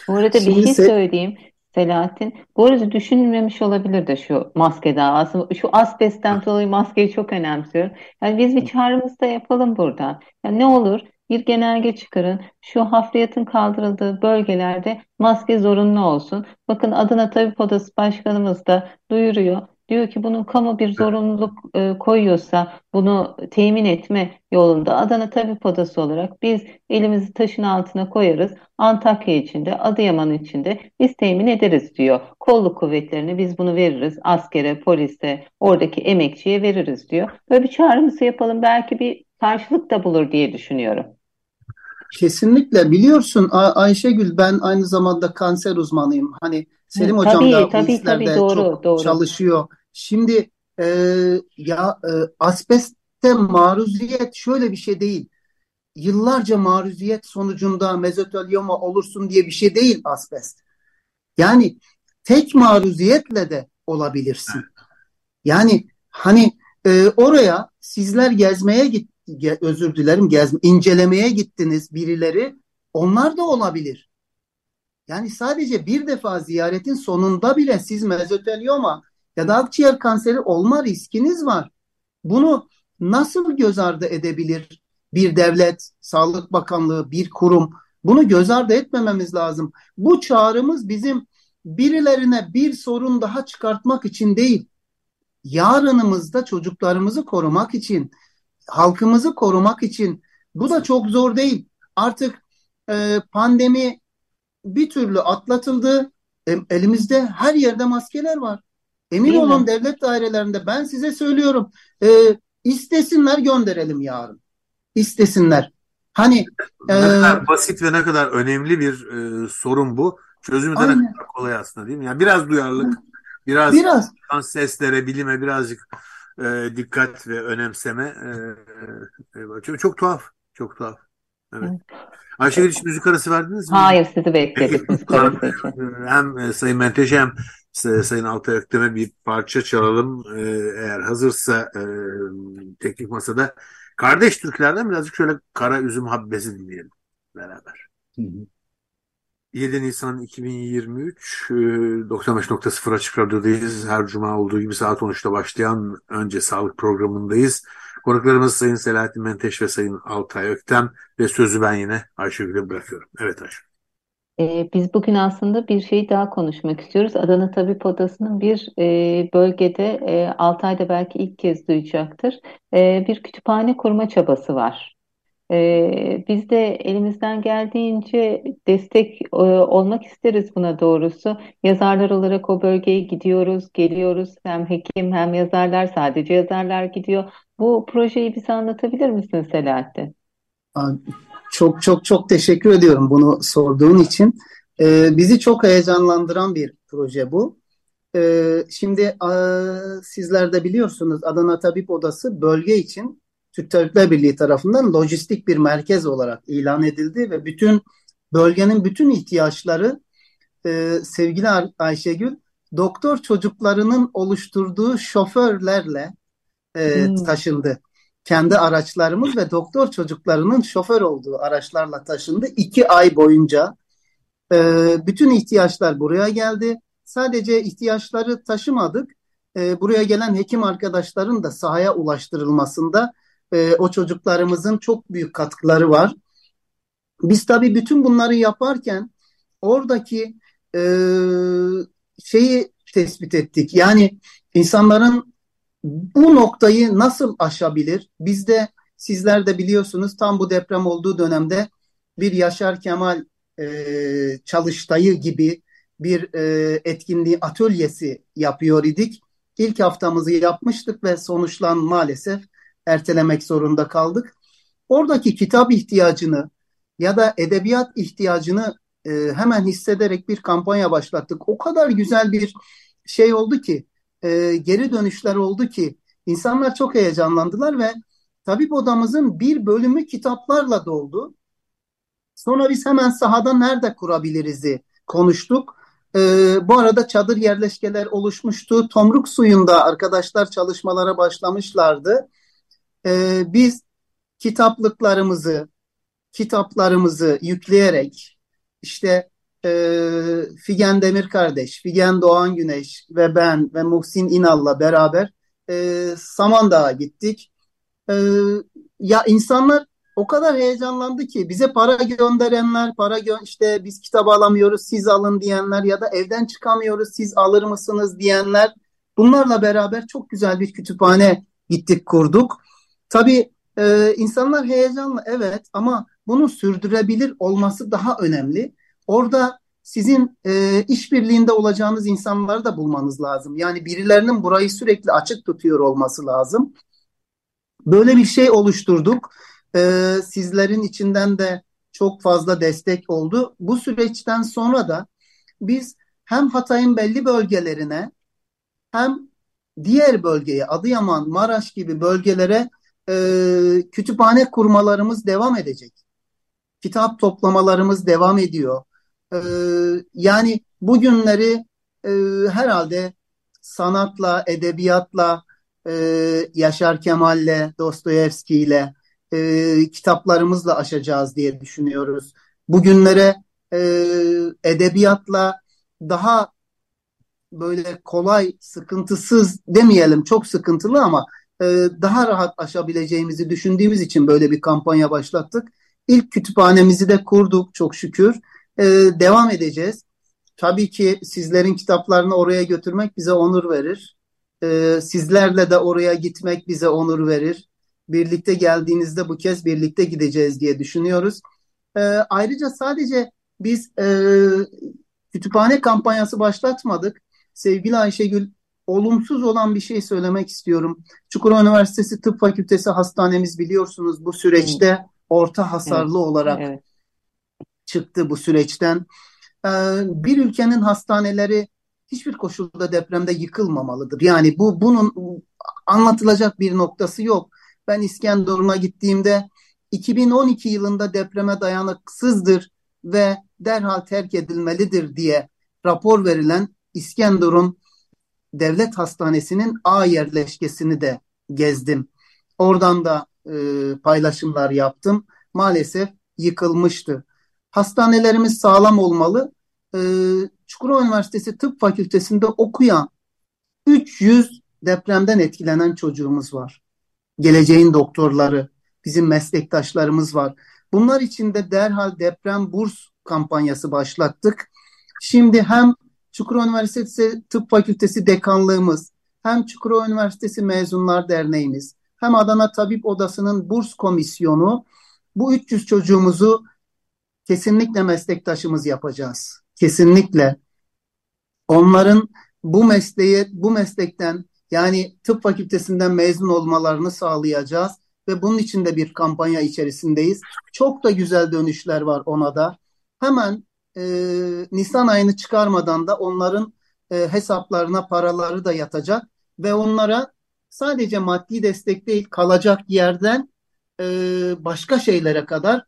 Bu arada bir şey söyleyeyim. Selahattin. Bu arada düşünülmemiş olabilir de şu maske davası. Şu asbestten dolayı maskeyi çok önemsiyorum. Yani biz bir çağrımızı da yapalım burada. Yani ne olur bir genelge çıkarın. Şu hafriyatın kaldırıldığı bölgelerde maske zorunlu olsun. Bakın Adana Tabip Odası Başkanımız da duyuruyor. Diyor ki bunun kamu bir zorunluluk e, koyuyorsa bunu temin etme yolunda Adana Tabip Odası olarak biz elimizi taşın altına koyarız. Antakya içinde, Adıyaman içinde biz temin ederiz diyor. Kolluk kuvvetlerine biz bunu veririz. Askere, polise, oradaki emekçiye veririz diyor. Böyle bir çağrımızı yapalım. Belki bir karşılık da bulur diye düşünüyorum. Kesinlikle biliyorsun Ayşegül ben aynı zamanda kanser uzmanıyım. Hani Selim Hocam tabii, da tabii, tabii, doğru, çok doğru. çalışıyor. Şimdi e, ya e, asbeste maruziyet şöyle bir şey değil. Yıllarca maruziyet sonucunda mezotelioma olursun diye bir şey değil asbest. Yani tek maruziyetle de olabilirsin. Yani hani e, oraya sizler gezmeye git özür dilerim gezme incelemeye gittiniz birileri onlar da olabilir. Yani sadece bir defa ziyaretin sonunda bile siz mezotelioma ya da akciğer kanseri olma riskiniz var. Bunu nasıl göz ardı edebilir bir devlet, Sağlık Bakanlığı, bir kurum? Bunu göz ardı etmememiz lazım. Bu çağrımız bizim birilerine bir sorun daha çıkartmak için değil. Yarınımızda çocuklarımızı korumak için, halkımızı korumak için. Bu da çok zor değil. Artık e, pandemi bir türlü atlatıldı. E, elimizde her yerde maskeler var. Emin Değil olun mi? devlet dairelerinde ben size söylüyorum. E, istesinler gönderelim yarın. İstesinler. Hani ne e, kadar basit ve ne kadar önemli bir e, sorun bu. Çözümü de ne kadar kolay aslında değil mi? Yani biraz duyarlılık, biraz, biraz. seslere, bilime birazcık e, dikkat ve önemseme e, e, çok, çok tuhaf. Çok tuhaf. Evet. Ayşegül hiç müzik arası verdiniz mi? Hayır sizi bekledik. Hem e, Sayın Menteşe hem Sayın Altay Öktem'e bir parça çalalım. E, eğer hazırsa e, teknik masada. Kardeş Türklerden birazcık şöyle Kara Üzüm Habbesi dinleyelim beraber. Hı hı. 7 Nisan 2023 95.0 Açık Radyo'dayız. Her cuma olduğu gibi saat 13'te başlayan önce sağlık programındayız. Konuklarımız Sayın Selahattin Menteş ve Sayın Altay Öktem ve sözü ben yine Ayşegül'e bırakıyorum. Evet Ayşegül. Ee, biz bugün aslında bir şey daha konuşmak istiyoruz. Adana Tabip Odası'nın bir e, bölgede e, Altay'da belki ilk kez duyacaktır. E, bir kütüphane kurma çabası var. E, biz de elimizden geldiğince destek e, olmak isteriz buna doğrusu. Yazarlar olarak o bölgeye gidiyoruz, geliyoruz. Hem hekim hem yazarlar, sadece yazarlar gidiyor. Bu projeyi bize anlatabilir misin Selahattin? Çok çok çok teşekkür ediyorum bunu sorduğun için. Ee, bizi çok heyecanlandıran bir proje bu. Ee, şimdi a, sizler de biliyorsunuz Adana Tabip Odası bölge için Türk Tabipler Birliği tarafından lojistik bir merkez olarak ilan edildi ve bütün bölgenin bütün ihtiyaçları e, sevgili Ayşegül doktor çocuklarının oluşturduğu şoförlerle e, hmm. taşındı kendi araçlarımız ve doktor çocuklarının şoför olduğu araçlarla taşındı. İki ay boyunca e, bütün ihtiyaçlar buraya geldi. Sadece ihtiyaçları taşımadık. E, buraya gelen hekim arkadaşların da sahaya ulaştırılmasında e, o çocuklarımızın çok büyük katkıları var. Biz tabii bütün bunları yaparken oradaki e, şeyi tespit ettik. Yani insanların bu noktayı nasıl aşabilir? Biz de sizler de biliyorsunuz tam bu deprem olduğu dönemde bir Yaşar Kemal e, çalıştayı gibi bir e, etkinliği atölyesi yapıyor idik. İlk haftamızı yapmıştık ve sonuçlan maalesef ertelemek zorunda kaldık. Oradaki kitap ihtiyacını ya da edebiyat ihtiyacını e, hemen hissederek bir kampanya başlattık. O kadar güzel bir şey oldu ki e, geri dönüşler oldu ki insanlar çok heyecanlandılar ve tabip odamızın bir bölümü kitaplarla doldu. Sonra biz hemen sahada nerede kurabiliriz'i konuştuk. E, bu arada çadır yerleşkeler oluşmuştu. Tomruk suyunda arkadaşlar çalışmalara başlamışlardı. E, biz kitaplıklarımızı, kitaplarımızı yükleyerek işte e, Figen Demir kardeş, Figen Doğan Güneş ve ben ve Muhsin İnal'la beraber e, Samandağ'a gittik. E, ya insanlar o kadar heyecanlandı ki bize para gönderenler, para gö işte biz kitap alamıyoruz siz alın diyenler ya da evden çıkamıyoruz siz alır mısınız diyenler. Bunlarla beraber çok güzel bir kütüphane gittik kurduk. Tabii e, insanlar heyecanlı evet ama bunun sürdürebilir olması daha önemli. Orada sizin e, işbirliğinde olacağınız insanları da bulmanız lazım. Yani birilerinin burayı sürekli açık tutuyor olması lazım. Böyle bir şey oluşturduk. E, sizlerin içinden de çok fazla destek oldu. Bu süreçten sonra da biz hem Hatay'ın belli bölgelerine hem diğer bölgeye Adıyaman, Maraş gibi bölgelere e, kütüphane kurmalarımız devam edecek. Kitap toplamalarımız devam ediyor. Ee, yani bugünleri e, herhalde sanatla, edebiyatla, e, Yaşar Kemal'le, Dostoyevski'yle, e, kitaplarımızla aşacağız diye düşünüyoruz. Bugünlere e, edebiyatla daha böyle kolay, sıkıntısız demeyelim çok sıkıntılı ama e, daha rahat aşabileceğimizi düşündüğümüz için böyle bir kampanya başlattık. İlk kütüphanemizi de kurduk çok şükür e, devam edeceğiz. Tabii ki sizlerin kitaplarını oraya götürmek bize onur verir. E, sizlerle de oraya gitmek bize onur verir. Birlikte geldiğinizde bu kez birlikte gideceğiz diye düşünüyoruz. E, ayrıca sadece biz e, kütüphane kampanyası başlatmadık. Sevgili Ayşegül, olumsuz olan bir şey söylemek istiyorum. Çukurova Üniversitesi Tıp Fakültesi hastanemiz biliyorsunuz bu süreçte orta hasarlı evet, olarak evet çıktı bu süreçten. Ee, bir ülkenin hastaneleri hiçbir koşulda depremde yıkılmamalıdır. Yani bu bunun anlatılacak bir noktası yok. Ben İskenderun'a gittiğimde 2012 yılında depreme dayanıksızdır ve derhal terk edilmelidir diye rapor verilen İskenderun Devlet Hastanesi'nin A yerleşkesini de gezdim. Oradan da e, paylaşımlar yaptım. Maalesef yıkılmıştı. Hastanelerimiz sağlam olmalı. Ee, Çukurova Üniversitesi Tıp Fakültesi'nde okuyan 300 depremden etkilenen çocuğumuz var. Geleceğin doktorları, bizim meslektaşlarımız var. Bunlar için de derhal deprem burs kampanyası başlattık. Şimdi hem Çukurova Üniversitesi Tıp Fakültesi dekanlığımız, hem Çukurova Üniversitesi Mezunlar Derneğimiz, hem Adana Tabip Odası'nın burs komisyonu bu 300 çocuğumuzu kesinlikle meslektaşımız yapacağız. Kesinlikle. Onların bu mesleğe, bu meslekten yani tıp fakültesinden mezun olmalarını sağlayacağız ve bunun için de bir kampanya içerisindeyiz. Çok da güzel dönüşler var ona da. Hemen e, Nisan ayını çıkarmadan da onların e, hesaplarına paraları da yatacak ve onlara sadece maddi destek değil kalacak yerden e, başka şeylere kadar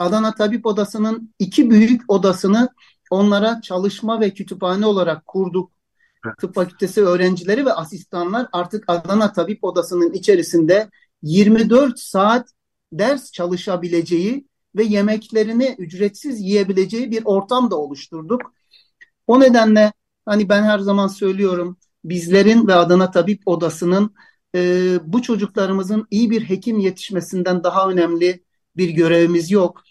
Adana Tabip Odası'nın iki büyük odasını onlara çalışma ve kütüphane olarak kurduk. Tıp fakültesi öğrencileri ve asistanlar artık Adana Tabip Odası'nın içerisinde 24 saat ders çalışabileceği ve yemeklerini ücretsiz yiyebileceği bir ortam da oluşturduk. O nedenle hani ben her zaman söylüyorum bizlerin ve Adana Tabip Odası'nın e, bu çocuklarımızın iyi bir hekim yetişmesinden daha önemli bir görevimiz yok.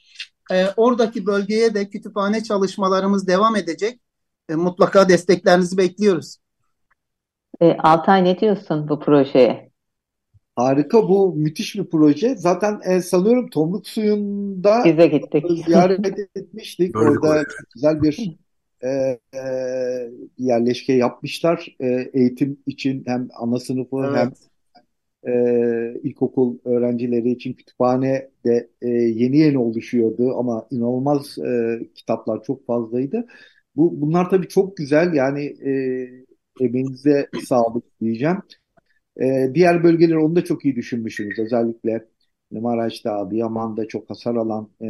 E, oradaki bölgeye de kütüphane çalışmalarımız devam edecek. E, mutlaka desteklerinizi bekliyoruz. E, Altay ne diyorsun bu projeye? Harika bu müthiş bir proje. Zaten e, sanıyorum Tomruk Suyu'nda Bize gittik. ziyaret etmiştik. Gördük Orada çok güzel bir e, e, yerleşke yapmışlar. E, eğitim için hem ana sınıfı hem Evet. E, ilkokul öğrencileri için kütüphane de e, yeni yeni oluşuyordu ama inanılmaz e, kitaplar çok fazlaydı. Bu bunlar tabii çok güzel yani e, emeğinize sağlık diyeceğim. E, diğer bölgeler onu da çok iyi düşünmüşsünüz. Özellikle Maraş'ta, Adıyaman'da çok hasar alan e,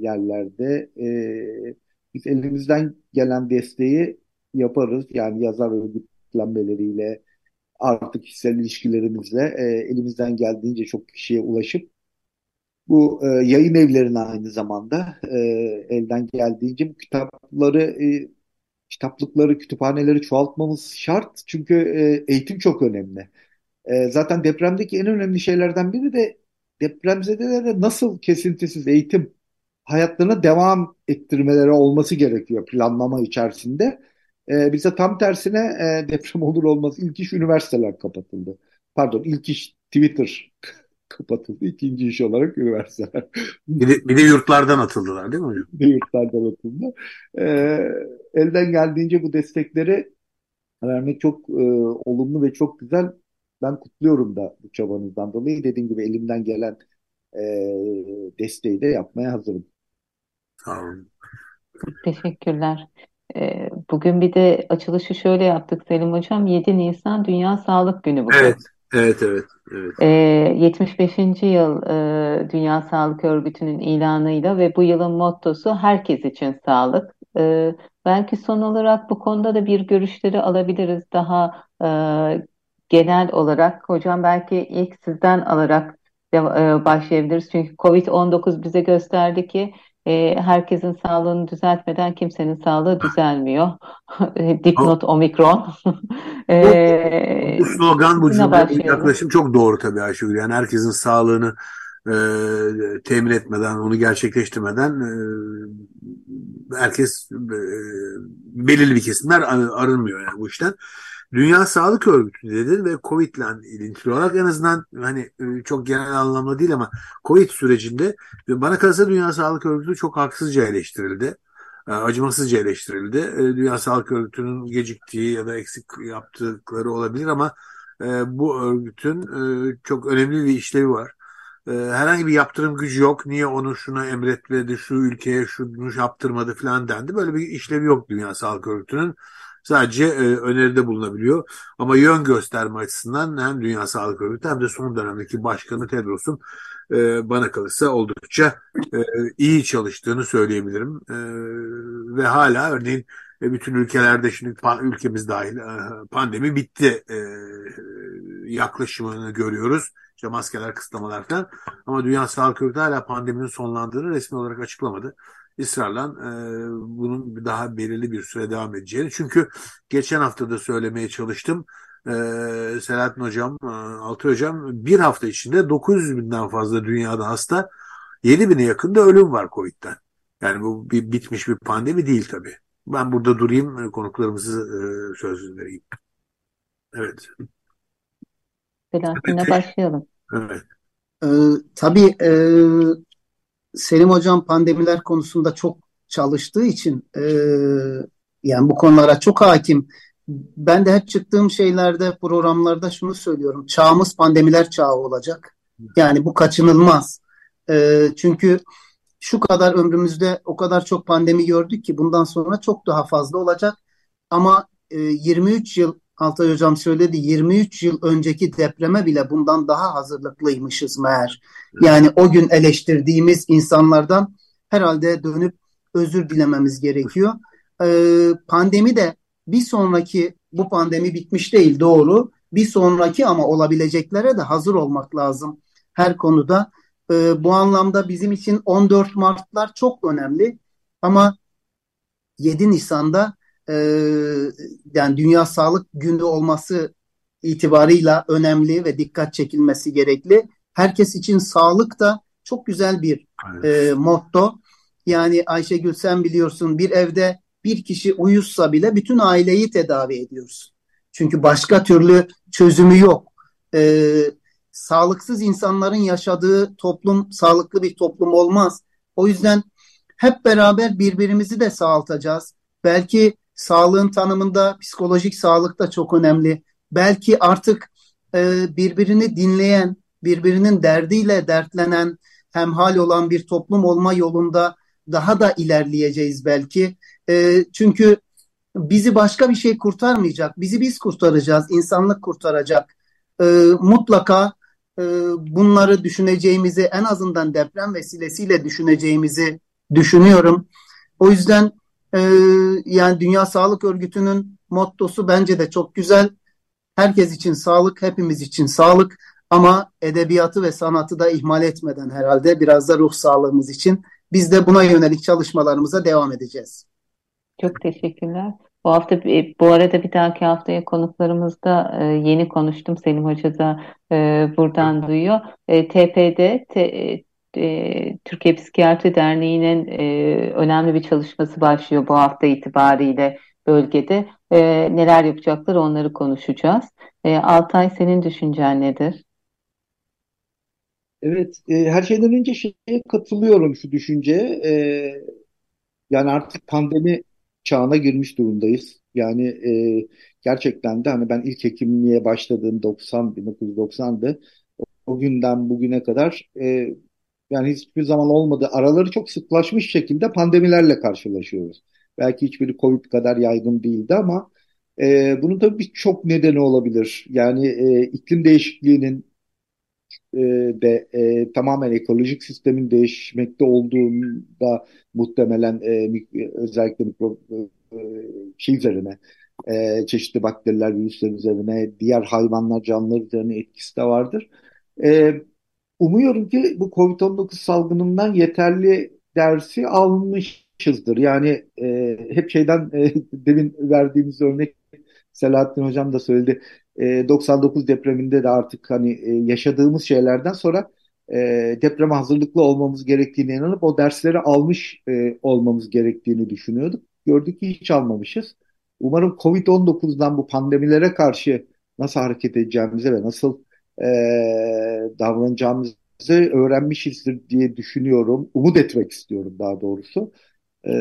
yerlerde e, biz elimizden gelen desteği yaparız. Yani yazar örgütlenmeleriyle artık kişisel ilişkilerimizle e, elimizden geldiğince çok kişiye ulaşıp bu e, yayın evlerine aynı zamanda e, elden geldiğince bu kitapları e, kitaplıkları, kütüphaneleri çoğaltmamız şart. Çünkü e, eğitim çok önemli. E, zaten depremdeki en önemli şeylerden biri de depremzedelere nasıl kesintisiz eğitim hayatlarına devam ettirmeleri olması gerekiyor planlama içerisinde. E, bize tam tersine e, deprem olur olmaz ilk iş üniversiteler kapatıldı. Pardon ilk iş Twitter kapatıldı. İkinci iş olarak üniversiteler. Bir de, bir de yurtlardan atıldılar değil mi hocam? Bir yurtlardan atıldı. E, elden geldiğince bu destekleri vermek çok e, olumlu ve çok güzel. Ben kutluyorum da bu çabanızdan dolayı. Dediğim gibi elimden gelen e, desteği de yapmaya hazırım. Sağ olun. Teşekkürler. Ee, bugün bir de açılışı şöyle yaptık Selim Hocam. 7 Nisan Dünya Sağlık Günü bugün. Evet, evet, evet, evet. Ee, 75. yıl e, Dünya Sağlık Örgütü'nün ilanıyla ve bu yılın mottosu herkes için sağlık. Ee, belki son olarak bu konuda da bir görüşleri alabiliriz daha e, genel olarak. Hocam belki ilk sizden alarak e, başlayabiliriz. Çünkü COVID-19 bize gösterdi ki e, herkesin sağlığını düzeltmeden kimsenin sağlığı düzelmiyor. Dipnot Omikron. E, Bu slogan, bu cümle, yaklaşım çok doğru tabii Ayşegül. Yani herkesin sağlığını e, temin etmeden, onu gerçekleştirmeden e, herkes e, belirli bir kesimler ar- arınmıyor yani bu işten. Dünya Sağlık Örgütü dedi ve Covid ile ilintili olarak en azından hani e, çok genel anlamda değil ama Covid sürecinde bana kalırsa Dünya Sağlık Örgütü çok haksızca eleştirildi. E, Acımasızca eleştirildi. E, Dünya Sağlık Örgütü'nün geciktiği ya da eksik yaptıkları olabilir ama bu örgütün çok önemli bir işlevi var. Herhangi bir yaptırım gücü yok. Niye onu şuna emretmedi, şu ülkeye şunu yaptırmadı falan dendi. Böyle bir işlevi yok Dünya Sağlık Örgütü'nün. Sadece e, öneride bulunabiliyor. Ama yön gösterme açısından hem Dünya Sağlık Örgütü hem de son dönemdeki başkanı Tedros'un e, bana kalırsa oldukça e, iyi çalıştığını söyleyebilirim. E, ve hala örneğin e, bütün ülkelerde şimdi ülkemiz dahil e, pandemi bitti e, yaklaşımını görüyoruz. İşte maskeler, kısıtlamalar falan. Ama Dünya Sağlık Örgütü hala pandeminin sonlandığını resmi olarak açıklamadı. Israrla e, bunun daha belirli bir süre devam edeceğini. Çünkü geçen hafta da söylemeye çalıştım. E, Selahattin Hocam, e, Altay Hocam bir hafta içinde 900 binden fazla dünyada hasta 7 bine yakın da ölüm var Covid'den. Yani bu bir bitmiş bir pandemi değil tabii. Ben burada durayım konuklarımızı e, söz vereyim. Evet. Selahattin'e başlayalım. Evet. Ee, tabii e, Selim Hocam pandemiler konusunda çok çalıştığı için e, yani bu konulara çok hakim. Ben de hep çıktığım şeylerde, programlarda şunu söylüyorum. Çağımız pandemiler çağı olacak. Yani bu kaçınılmaz. E, çünkü şu kadar ömrümüzde o kadar çok pandemi gördük ki bundan sonra çok daha fazla olacak. Ama e, 23 yıl Altay Hocam söyledi 23 yıl önceki depreme bile bundan daha hazırlıklıymışız meğer. Yani o gün eleştirdiğimiz insanlardan herhalde dönüp özür dilememiz gerekiyor. Ee, pandemi de bir sonraki bu pandemi bitmiş değil doğru. Bir sonraki ama olabileceklere de hazır olmak lazım her konuda. Ee, bu anlamda bizim için 14 Mart'lar çok önemli. Ama 7 Nisan'da e, yani Dünya Sağlık Günü olması itibarıyla önemli ve dikkat çekilmesi gerekli. Herkes için sağlık da çok güzel bir evet. e, motto. Yani Ayşegül sen biliyorsun bir evde bir kişi uyuşsa bile bütün aileyi tedavi ediyoruz. Çünkü başka türlü çözümü yok. E, sağlıksız insanların yaşadığı toplum sağlıklı bir toplum olmaz. O yüzden hep beraber birbirimizi de sağaltacağız. Belki sağlığın tanımında psikolojik sağlık da çok önemli. Belki artık e, birbirini dinleyen, birbirinin derdiyle dertlenen, hemhal olan bir toplum olma yolunda daha da ilerleyeceğiz belki. E, çünkü bizi başka bir şey kurtarmayacak. Bizi biz kurtaracağız, insanlık kurtaracak. E, mutlaka e, bunları düşüneceğimizi, en azından deprem vesilesiyle düşüneceğimizi düşünüyorum. O yüzden e, yani Dünya Sağlık Örgütü'nün mottosu bence de çok güzel. Herkes için sağlık, hepimiz için sağlık ama edebiyatı ve sanatı da ihmal etmeden herhalde biraz da ruh sağlığımız için biz de buna yönelik çalışmalarımıza devam edeceğiz. Çok teşekkürler. Bu hafta bu arada bir dahaki haftaya konuklarımızda e, yeni konuştum. Selim Hoca da e, buradan duyuyor. E, TP'de te, e, Türkiye Psikiyatri Derneği'nin e, önemli bir çalışması başlıyor bu hafta itibariyle bölgede. E, neler yapacaklar onları konuşacağız. E, Altay senin düşüncen nedir? Evet, e, her şeyden önce şeye katılıyorum şu düşünceye. E, yani artık pandemi çağına girmiş durumdayız. Yani e, gerçekten de hani ben ilk hekimliğe başladığım 90 1990'dı. O günden bugüne kadar e, yani hiçbir zaman olmadı. Araları çok sıklaşmış şekilde pandemilerle karşılaşıyoruz. Belki hiçbiri Covid kadar yaygın değildi ama e, bunun tabii birçok nedeni olabilir. Yani e, iklim değişikliğinin e, de e, tamamen ekolojik sistemin değişmekte olduğunda muhtemelen e, özellikle mikro e, şey üzerine e, çeşitli bakteriler, virüsler üzerine, diğer hayvanlar, canlılar üzerine etkisi de vardır. E, umuyorum ki bu COVID-19 salgınından yeterli dersi almışızdır. Yani e, hep şeyden e, demin verdiğimiz örnek Selahattin Hocam da söyledi. E, 99 depreminde de artık hani e, yaşadığımız şeylerden sonra e, depreme hazırlıklı olmamız gerektiğine inanıp o dersleri almış e, olmamız gerektiğini düşünüyorduk. Gördük ki hiç almamışız. Umarım COVID-19'dan bu pandemilere karşı nasıl hareket edeceğimize ve nasıl e, davranacağımızı öğrenmişizdir diye düşünüyorum. Umut etmek istiyorum daha doğrusu. E,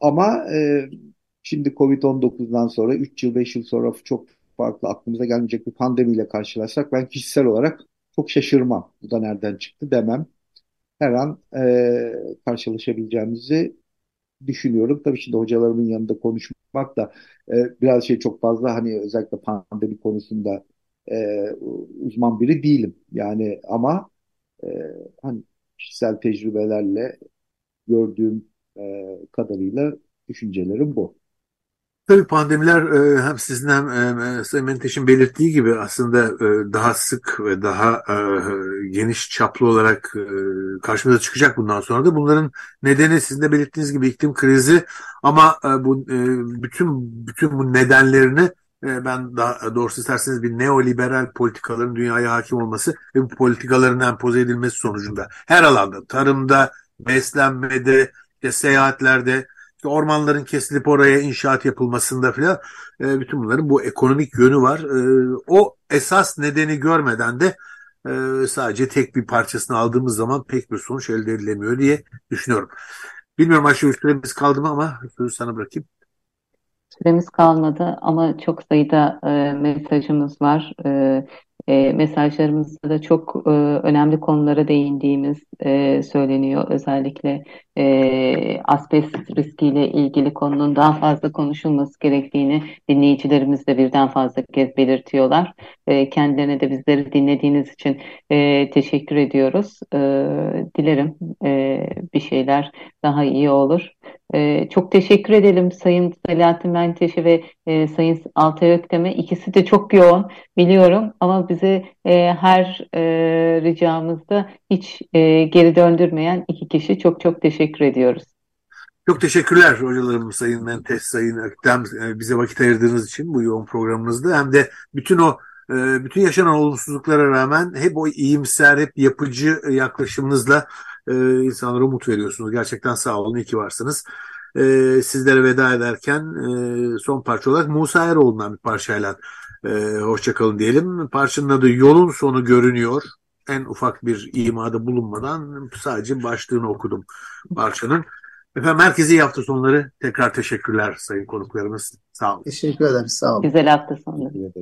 ama e, şimdi Covid-19'dan sonra 3 yıl 5 yıl sonra çok farklı aklımıza gelmeyecek bir pandemiyle karşılaşsak ben kişisel olarak çok şaşırmam. Bu da nereden çıktı demem. Her an e, karşılaşabileceğimizi düşünüyorum. Tabii şimdi hocalarımın yanında konuşmak da e, biraz şey çok fazla hani özellikle pandemi konusunda e, uzman biri değilim. Yani ama e, hani kişisel tecrübelerle gördüğüm e, kadarıyla düşüncelerim bu. Tabii pandemiler e, hem sizin hem e, Sayın Menteş'in belirttiği gibi aslında e, daha sık ve daha geniş çaplı olarak karşımıza çıkacak bundan sonra da. Bunların nedeni sizin de belirttiğiniz gibi iklim krizi ama bu bütün bütün bu nedenlerini e, ben daha doğrusu isterseniz bir neoliberal politikaların dünyaya hakim olması ve bu politikaların empoze edilmesi sonucunda her alanda tarımda, beslenmede, işte seyahatlerde, işte ormanların kesilip oraya inşaat yapılmasında filan e, bütün bunların bu ekonomik yönü var. E, o esas nedeni görmeden de e, sadece tek bir parçasını aldığımız zaman pek bir sonuç elde edilemiyor diye düşünüyorum. Bilmiyorum Ayşe süremiz kaldı mı ama sözü sana bırakayım. Süremiz kalmadı ama çok sayıda e, mesajımız var. E, e, mesajlarımızda da çok e, önemli konulara değindiğimiz e, söyleniyor. Özellikle e, asbest riskiyle ilgili konunun daha fazla konuşulması gerektiğini dinleyicilerimiz de birden fazla kez belirtiyorlar. E, kendilerine de bizleri dinlediğiniz için e, teşekkür ediyoruz. E, dilerim e, bir şeyler daha iyi olur. E, çok teşekkür edelim Sayın Selahattin Menteşe ve e, Sayın Altay Öktem'e. İkisi de çok yoğun biliyorum ama bizi e, her e, ricamızda hiç e, geri döndürmeyen iki kişi çok çok teşekkür ediyoruz. Çok teşekkürler hocalarım Sayın Mentes, Sayın Öktem e, bize vakit ayırdığınız için bu yoğun programınızda. Hem de bütün o e, bütün yaşanan olumsuzluklara rağmen hep o iyimser, hep yapıcı yaklaşımınızla e, insanlara umut veriyorsunuz. Gerçekten sağ olun, iyi ki varsınız. Sizlere veda ederken son parça olarak Musa Eroğlu'ndan bir parçayla hoşçakalın diyelim. Parçanın adı Yolun Sonu Görünüyor. En ufak bir imada bulunmadan sadece başlığını okudum parçanın. Efendim merkezi hafta sonları tekrar teşekkürler sayın konuklarımız. Sağ olun. Teşekkür ederim. Sağ olun. Güzel hafta sonları.